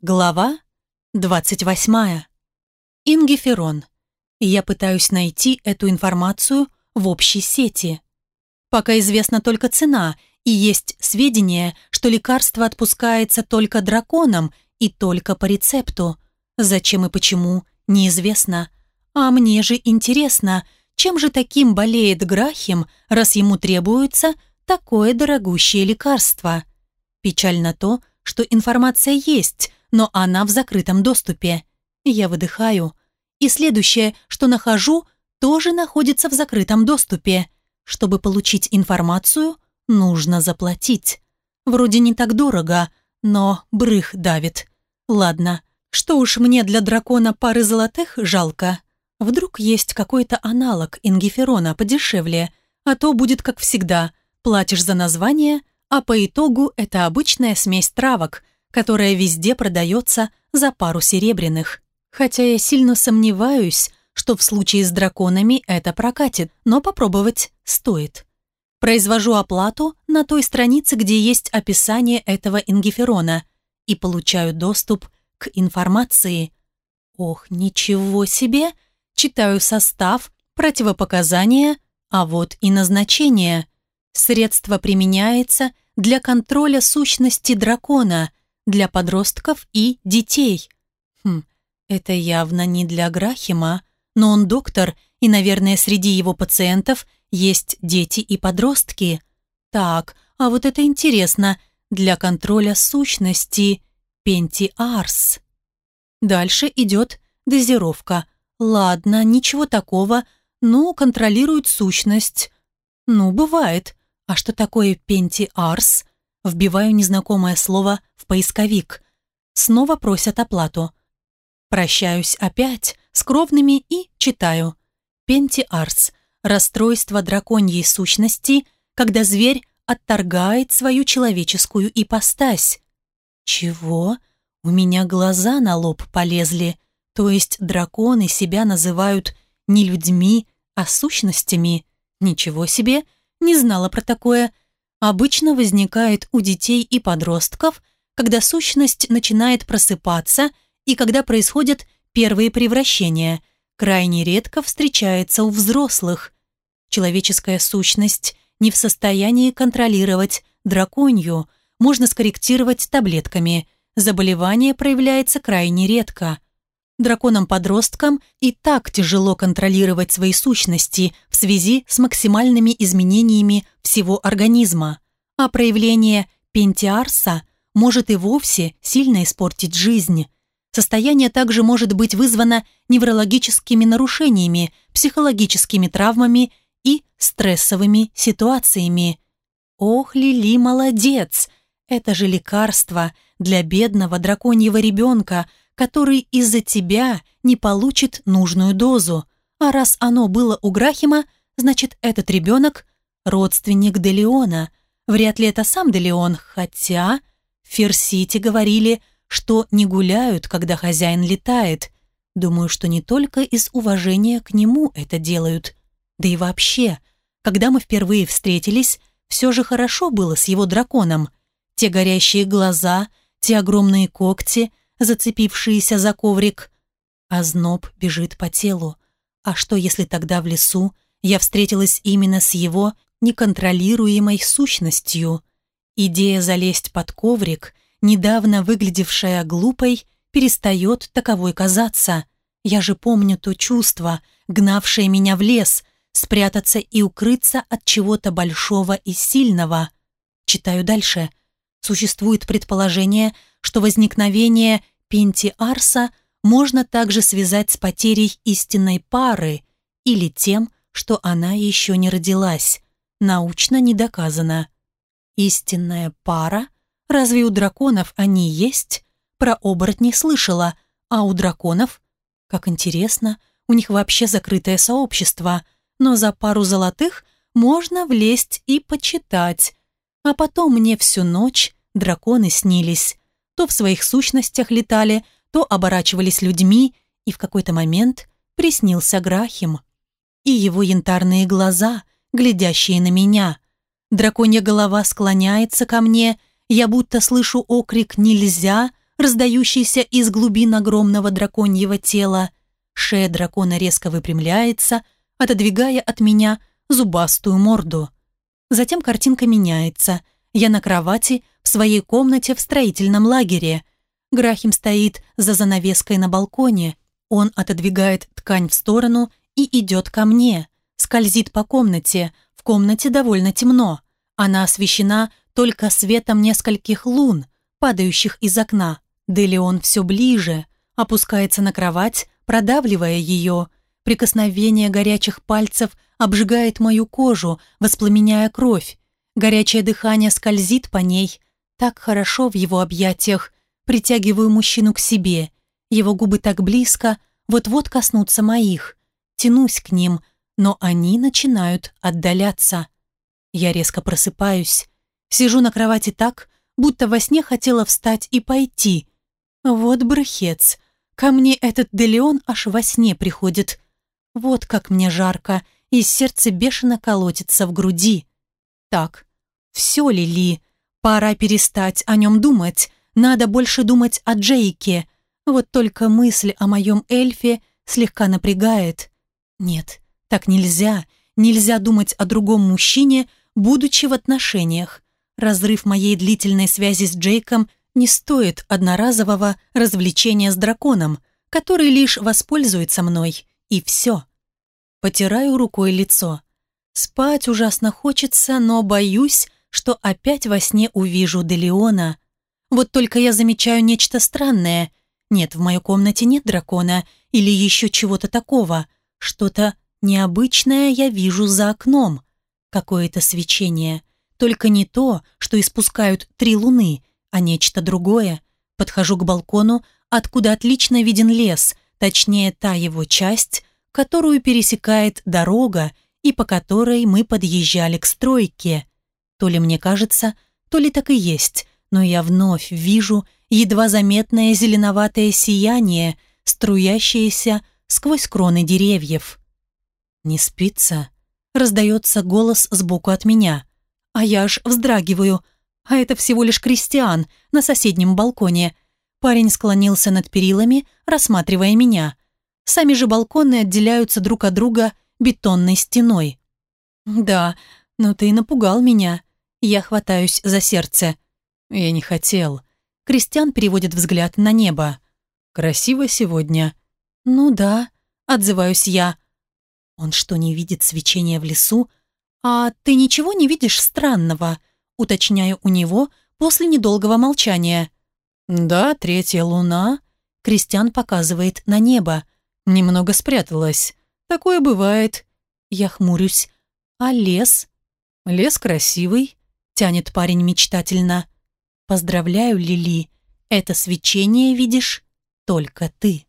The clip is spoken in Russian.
Глава 28. Ингиферон. Я пытаюсь найти эту информацию в общей сети. Пока известна только цена, и есть сведения, что лекарство отпускается только драконам и только по рецепту. Зачем и почему, неизвестно. А мне же интересно, чем же таким болеет Грахим, раз ему требуется такое дорогущее лекарство? Печально то, что информация есть, но она в закрытом доступе. Я выдыхаю. И следующее, что нахожу, тоже находится в закрытом доступе. Чтобы получить информацию, нужно заплатить. Вроде не так дорого, но брых давит. Ладно, что уж мне для дракона пары золотых жалко. Вдруг есть какой-то аналог ингиферона подешевле, а то будет как всегда. Платишь за название, а по итогу это обычная смесь травок, которая везде продается за пару серебряных. Хотя я сильно сомневаюсь, что в случае с драконами это прокатит, но попробовать стоит. Произвожу оплату на той странице, где есть описание этого ингиферона и получаю доступ к информации. Ох, ничего себе! Читаю состав, противопоказания, а вот и назначение. Средство применяется для контроля сущности дракона для подростков и детей. Хм, это явно не для Грахима, но он доктор, и, наверное, среди его пациентов есть дети и подростки. Так, а вот это интересно, для контроля сущности Пентиарс. Дальше идет дозировка. Ладно, ничего такого, ну, контролирует сущность. Ну, бывает. А что такое Пентиарс? Вбиваю незнакомое слово в поисковик. Снова просят оплату. Прощаюсь опять с кровными и читаю. Пенти Арс. Расстройство драконьей сущности, когда зверь отторгает свою человеческую ипостась. Чего? У меня глаза на лоб полезли. То есть драконы себя называют не людьми, а сущностями. Ничего себе, не знала про такое обычно возникает у детей и подростков, когда сущность начинает просыпаться и когда происходят первые превращения, крайне редко встречается у взрослых. Человеческая сущность не в состоянии контролировать драконью, можно скорректировать таблетками. Заболевание проявляется крайне редко – Драконам подросткам и так тяжело контролировать свои сущности в связи с максимальными изменениями всего организма, а проявление пентиарса может и вовсе сильно испортить жизнь. Состояние также может быть вызвано неврологическими нарушениями, психологическими травмами и стрессовыми ситуациями. Ох, Лили, молодец! Это же лекарство для бедного драконьего ребенка – который из-за тебя не получит нужную дозу. А раз оно было у Грахима, значит, этот ребенок – родственник Делеона. Вряд ли это сам Делеон, хотя в Ферсите говорили, что не гуляют, когда хозяин летает. Думаю, что не только из уважения к нему это делают. Да и вообще, когда мы впервые встретились, все же хорошо было с его драконом. Те горящие глаза, те огромные когти – зацепившиеся за коврик. А зноб бежит по телу. А что, если тогда в лесу я встретилась именно с его неконтролируемой сущностью? Идея залезть под коврик, недавно выглядевшая глупой, перестает таковой казаться. Я же помню то чувство, гнавшее меня в лес, спрятаться и укрыться от чего-то большого и сильного. Читаю дальше. Существует предположение, что возникновение пентиарса можно также связать с потерей истинной пары или тем, что она еще не родилась. Научно не доказано. Истинная пара? Разве у драконов они есть? Про оборотней слышала, а у драконов? Как интересно, у них вообще закрытое сообщество, но за пару золотых можно влезть и почитать. А потом мне всю ночь драконы снились то в своих сущностях летали, то оборачивались людьми, и в какой-то момент приснился Грахим. И его янтарные глаза, глядящие на меня. Драконья голова склоняется ко мне, я будто слышу окрик «нельзя», раздающийся из глубин огромного драконьего тела. Шея дракона резко выпрямляется, отодвигая от меня зубастую морду. Затем картинка меняется. Я на кровати, в своей комнате в строительном лагере. Грахим стоит за занавеской на балконе. Он отодвигает ткань в сторону и идет ко мне. Скользит по комнате. В комнате довольно темно. Она освещена только светом нескольких лун, падающих из окна. Делеон все ближе, опускается на кровать, продавливая ее. Прикосновение горячих пальцев обжигает мою кожу, воспламеняя кровь. Горячее дыхание скользит по ней, так хорошо в его объятиях, притягиваю мужчину к себе. Его губы так близко, вот-вот коснутся моих. Тянусь к ним, но они начинают отдаляться. Я резко просыпаюсь. Сижу на кровати так, будто во сне хотела встать и пойти. Вот брыхец. Ко мне этот Делеон аж во сне приходит. Вот как мне жарко, и сердце бешено колотится в груди. Так, все ли Ли? Пора перестать о нем думать. Надо больше думать о Джейке. Вот только мысль о моем эльфе слегка напрягает. Нет, так нельзя. Нельзя думать о другом мужчине, будучи в отношениях. Разрыв моей длительной связи с Джейком не стоит одноразового развлечения с драконом, который лишь воспользуется мной. И все. Потираю рукой лицо. Спать ужасно хочется, но боюсь, что опять во сне увижу Делеона. Вот только я замечаю нечто странное. Нет, в моей комнате нет дракона или еще чего-то такого. Что-то необычное я вижу за окном. Какое-то свечение. Только не то, что испускают три луны, а нечто другое. Подхожу к балкону, откуда отлично виден лес, точнее та его часть, которую пересекает дорога и по которой мы подъезжали к стройке. То ли мне кажется, то ли так и есть, но я вновь вижу едва заметное зеленоватое сияние, струящееся сквозь кроны деревьев. «Не спится?» — раздается голос сбоку от меня. А я аж вздрагиваю, а это всего лишь крестьян на соседнем балконе. Парень склонился над перилами, рассматривая меня. Сами же балконы отделяются друг от друга бетонной стеной. «Да, но ты напугал меня», я хватаюсь за сердце. Я не хотел. Кристиан переводит взгляд на небо. Красиво сегодня. Ну да, отзываюсь я. Он что, не видит свечения в лесу? А ты ничего не видишь странного? Уточняю у него после недолгого молчания. Да, третья луна. Кристиан показывает на небо. Немного спряталась. Такое бывает. Я хмурюсь. А лес? Лес красивый тянет парень мечтательно. «Поздравляю, Лили, это свечение, видишь, только ты».